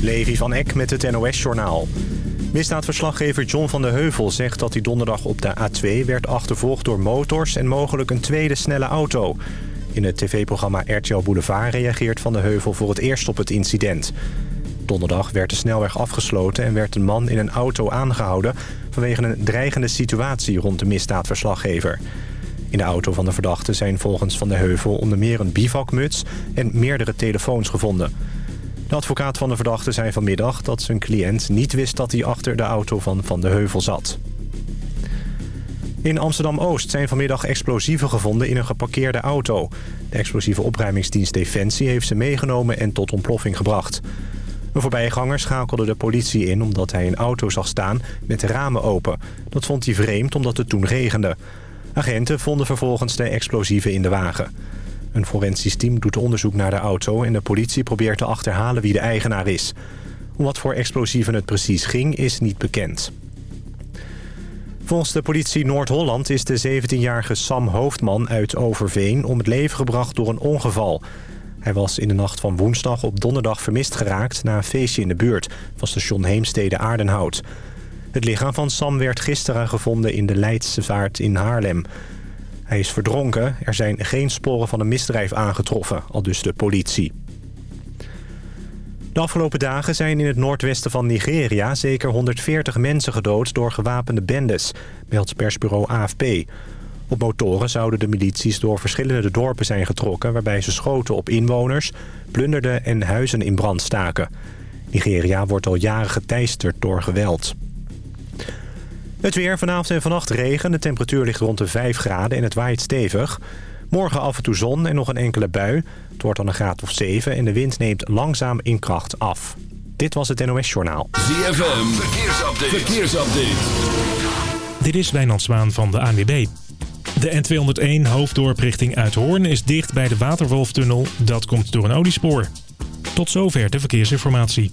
Levi van Eck met het NOS-journaal. Misdaadverslaggever John van de Heuvel zegt dat hij donderdag op de A2 werd achtervolgd door motors en mogelijk een tweede snelle auto. In het tv-programma RTL Boulevard reageert Van de Heuvel voor het eerst op het incident. Donderdag werd de snelweg afgesloten en werd een man in een auto aangehouden... vanwege een dreigende situatie rond de misdaadverslaggever. In de auto van de verdachte zijn volgens Van de Heuvel onder meer een bivakmuts en meerdere telefoons gevonden. De advocaat van de verdachte zei vanmiddag dat zijn cliënt niet wist dat hij achter de auto van Van de Heuvel zat. In Amsterdam-Oost zijn vanmiddag explosieven gevonden in een geparkeerde auto. De explosieve opruimingsdienst Defensie heeft ze meegenomen en tot ontploffing gebracht. Een voorbijganger schakelde de politie in omdat hij een auto zag staan met de ramen open. Dat vond hij vreemd omdat het toen regende. Agenten vonden vervolgens de explosieven in de wagen. Een forensisch team doet onderzoek naar de auto... en de politie probeert te achterhalen wie de eigenaar is. Wat voor explosieven het precies ging, is niet bekend. Volgens de politie Noord-Holland is de 17-jarige Sam Hoofdman uit Overveen... om het leven gebracht door een ongeval. Hij was in de nacht van woensdag op donderdag vermist geraakt... na een feestje in de buurt van station Heemstede-Aardenhout. Het lichaam van Sam werd gisteren gevonden in de Leidse Vaart in Haarlem... Hij is verdronken. Er zijn geen sporen van een misdrijf aangetroffen, al dus de politie. De afgelopen dagen zijn in het noordwesten van Nigeria... zeker 140 mensen gedood door gewapende bendes, meldt persbureau AFP. Op motoren zouden de milities door verschillende dorpen zijn getrokken... waarbij ze schoten op inwoners, plunderden en huizen in brand staken. Nigeria wordt al jaren geteisterd door geweld. Het weer vanavond en vannacht regen. De temperatuur ligt rond de 5 graden en het waait stevig. Morgen af en toe zon en nog een enkele bui. Het wordt dan een graad of 7 en de wind neemt langzaam in kracht af. Dit was het NOS Journaal. ZFM, verkeersupdate. verkeersupdate. Dit is Wijnand Zwaan van de ANWB. De N201 hoofddorp richting Uithoorn is dicht bij de Waterwolftunnel. Dat komt door een oliespoor. Tot zover de verkeersinformatie.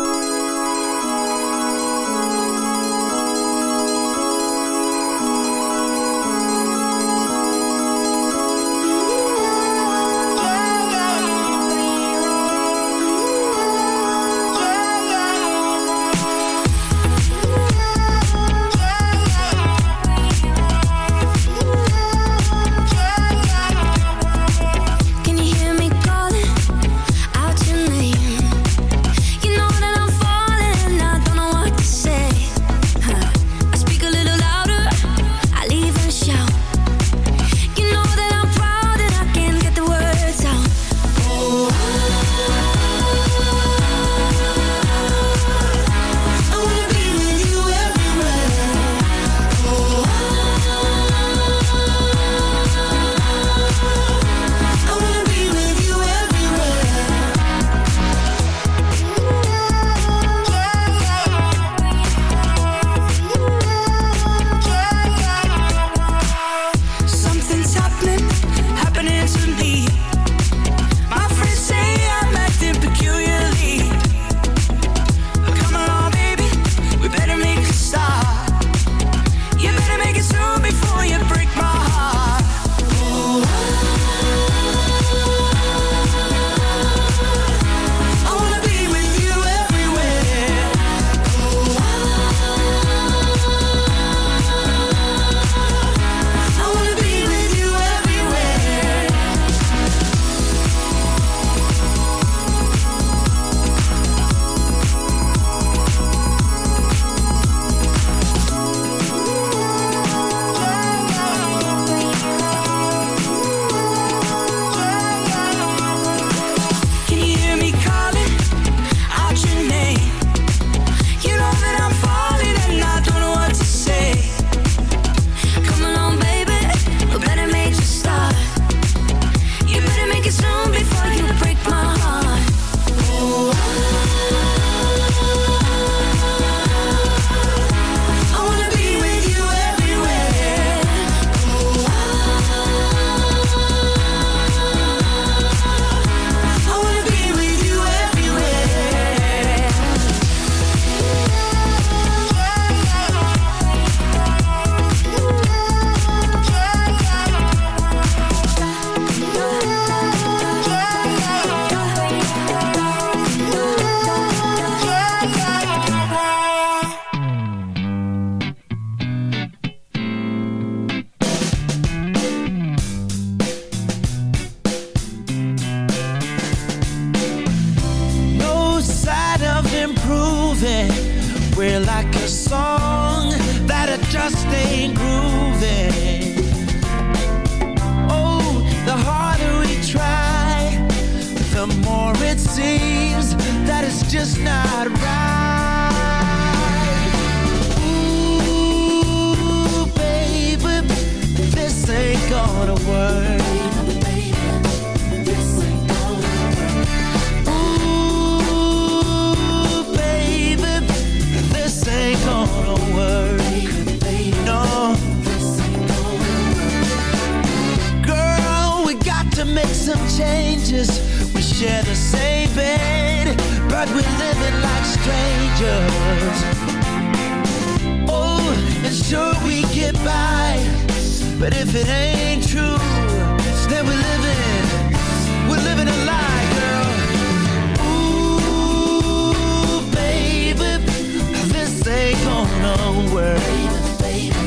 nowhere.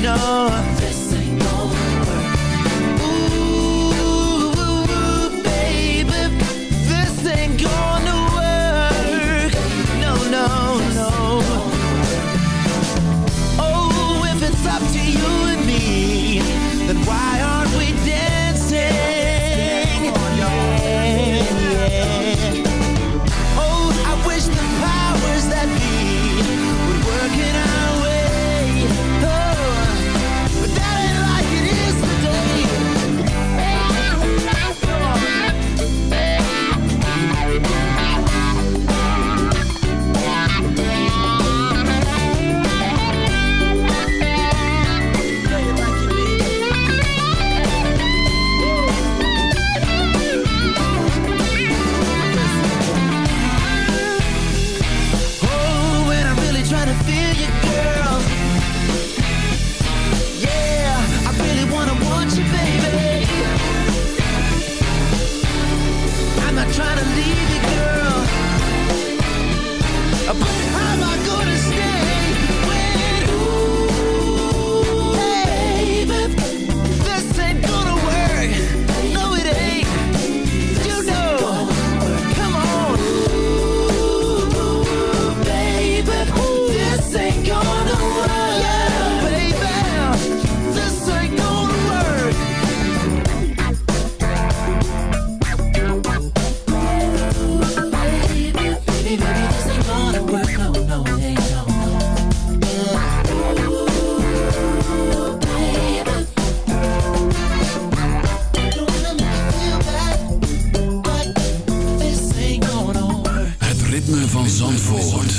No. Zandvoort.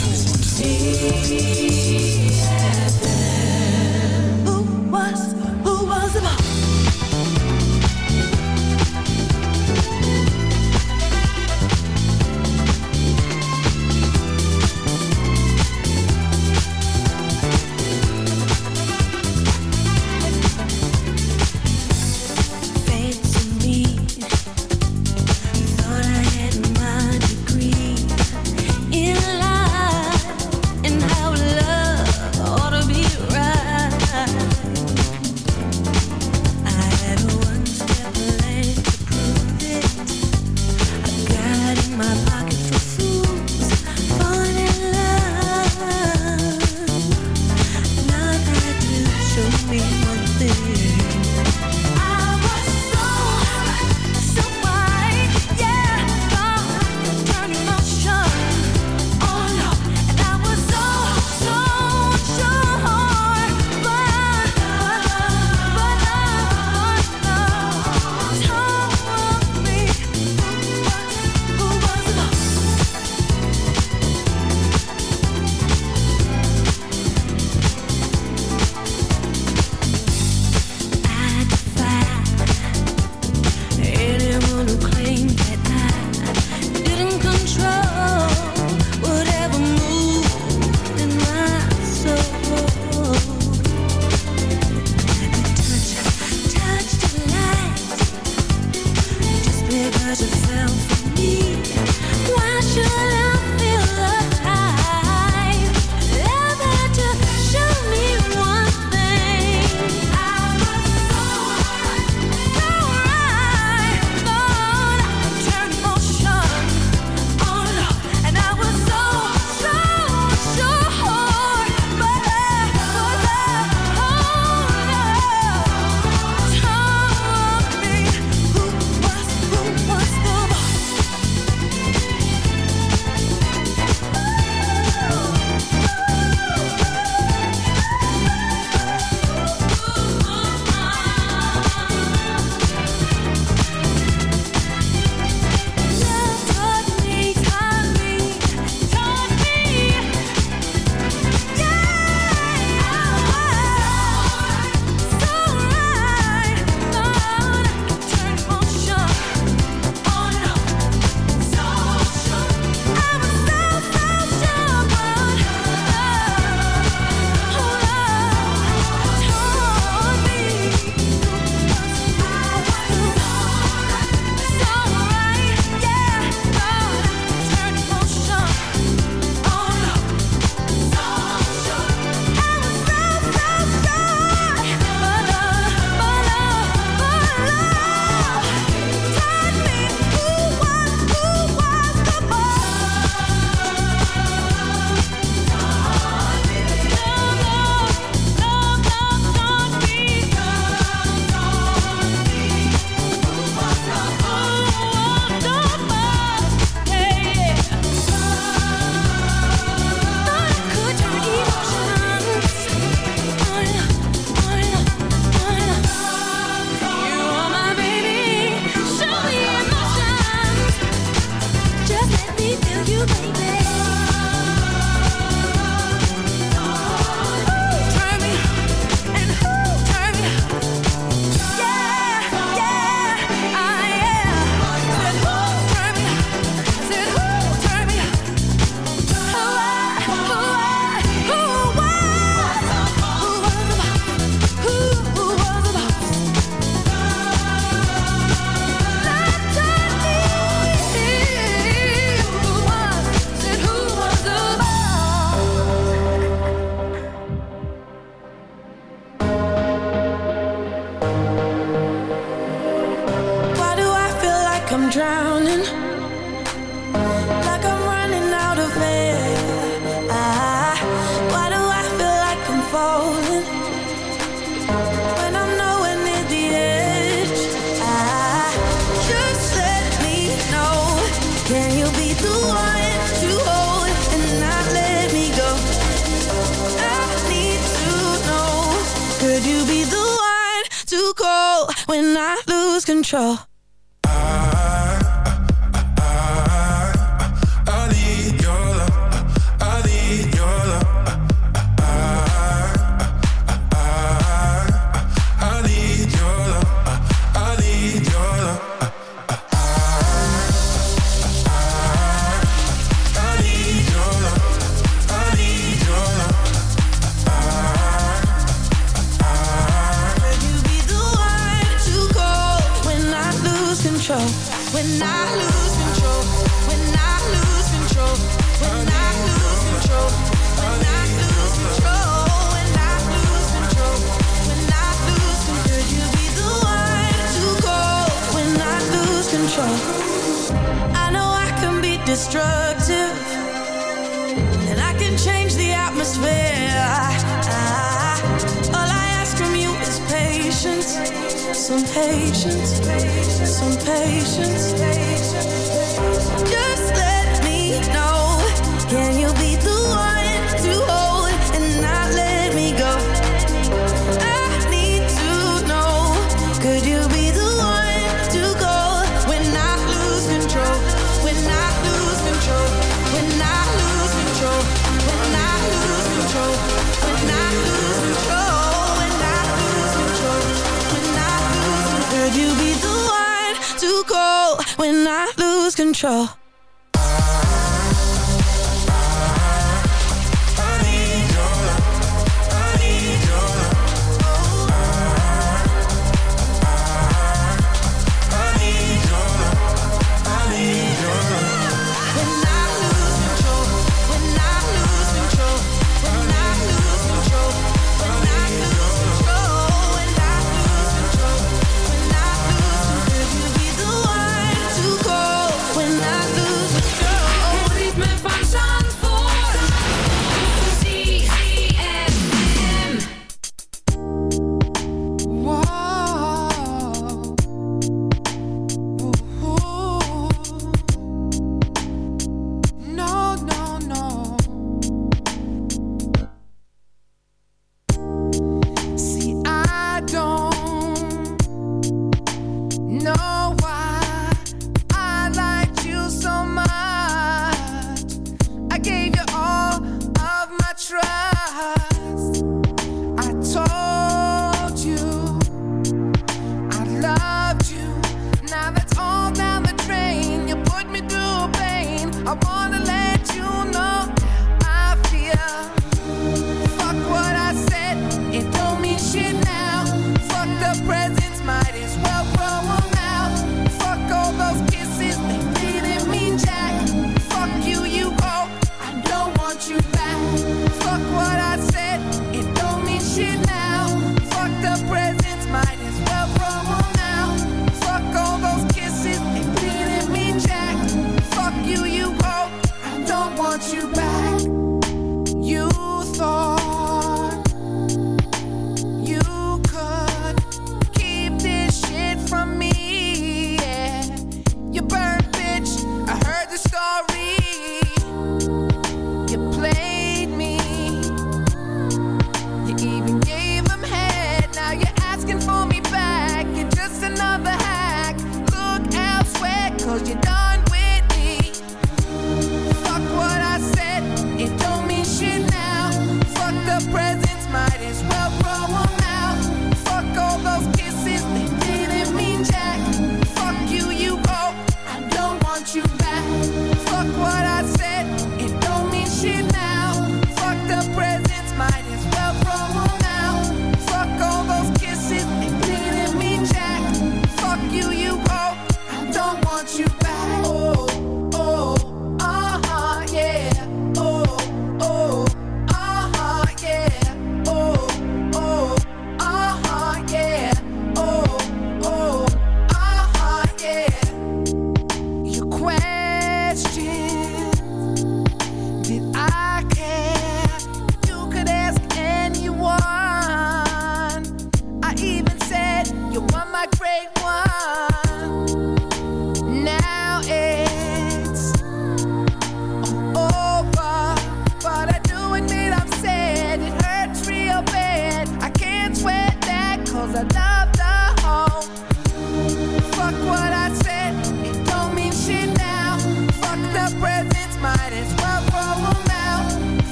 Some patience, some patience. Just let me know. Control?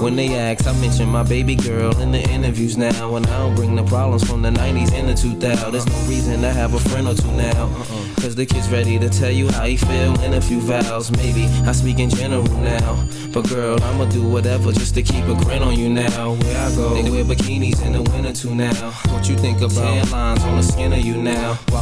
When they ask, I mention my baby girl in the interviews now. And I don't bring the problems from the 90s and the 2000s. There's no reason to have a friend or two now. Uh-uh. Cause the kid's ready to tell you how he feel in a few vows. Maybe I speak in general now. But girl, I'ma do whatever just to keep a grin on you now. Where I go, they wear bikinis in the winter too now. What you think about tan lines on the skin of you now?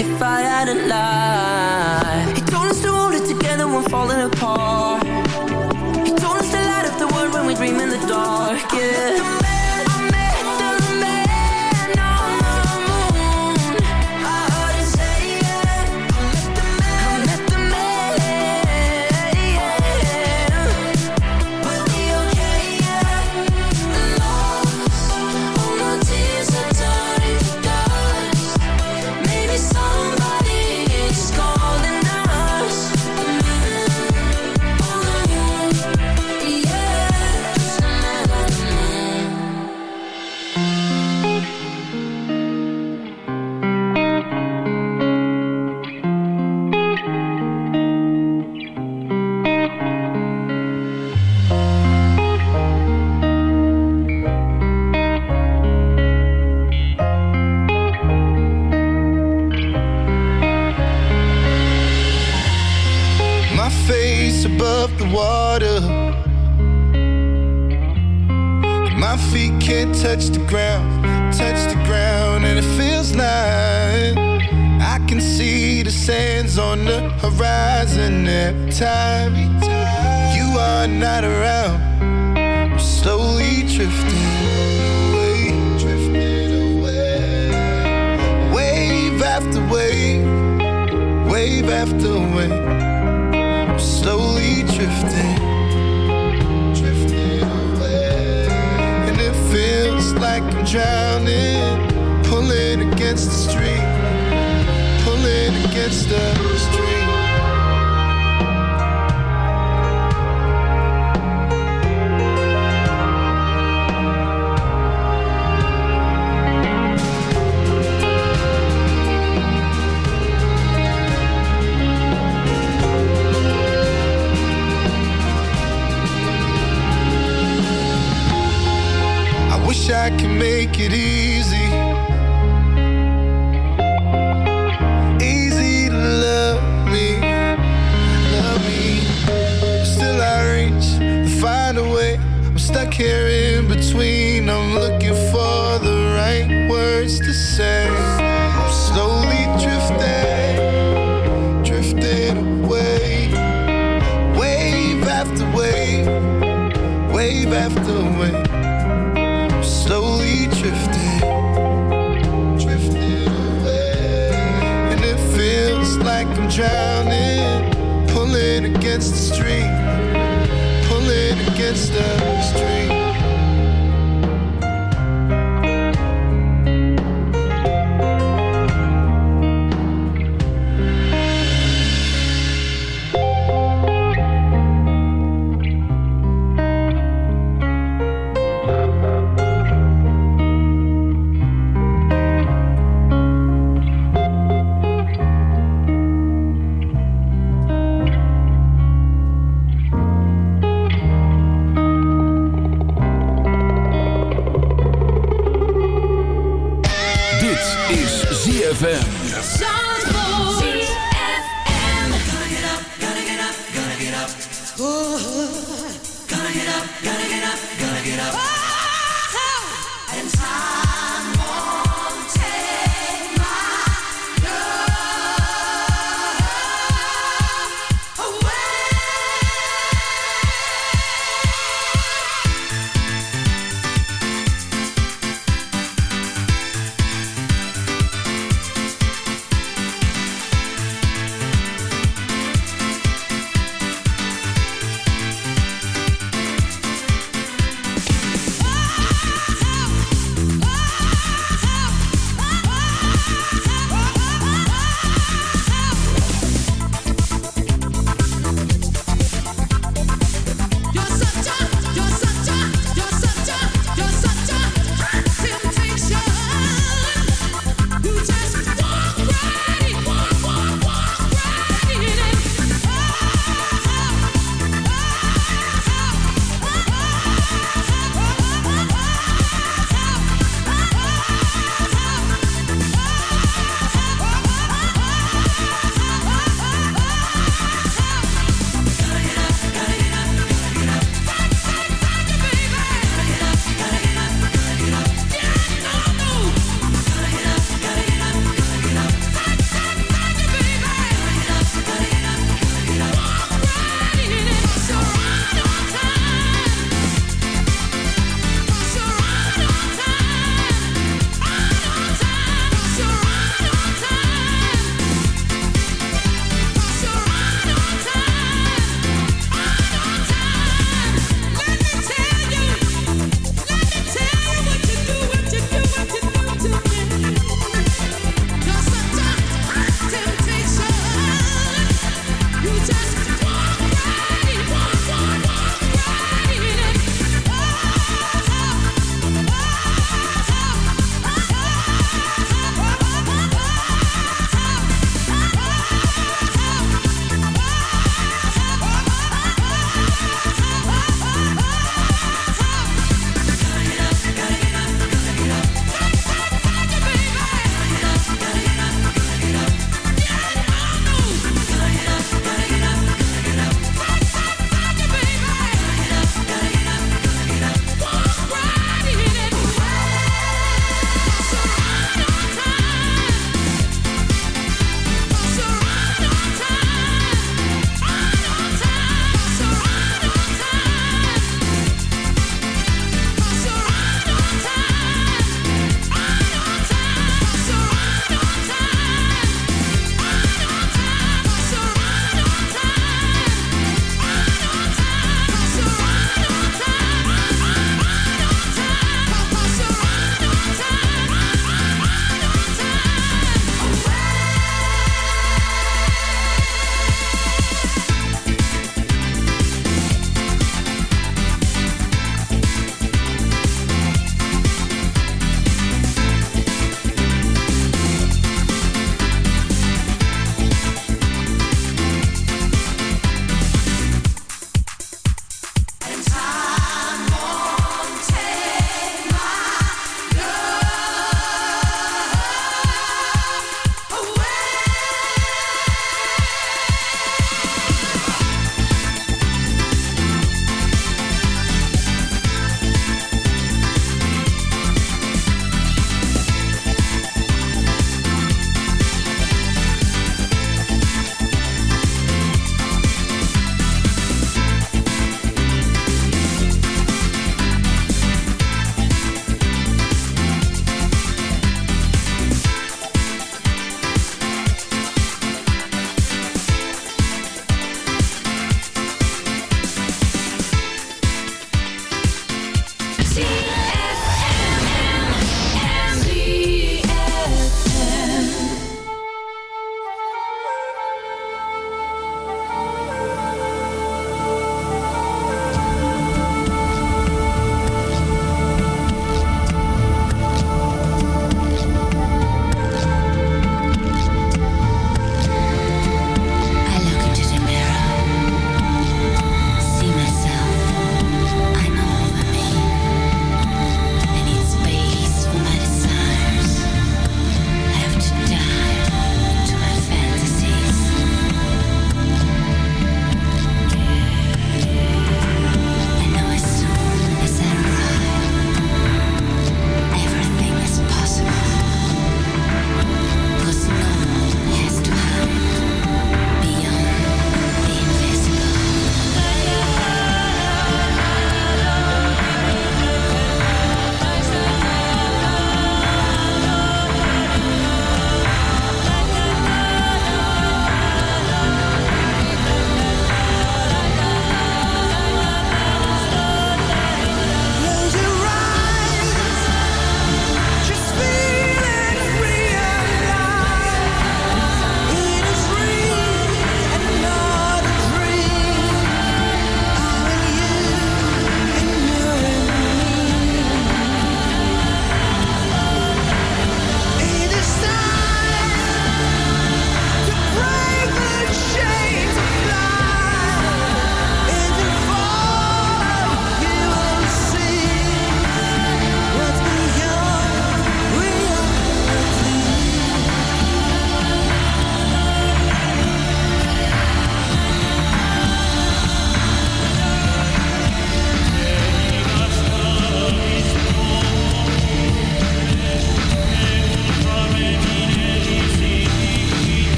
If I had a life.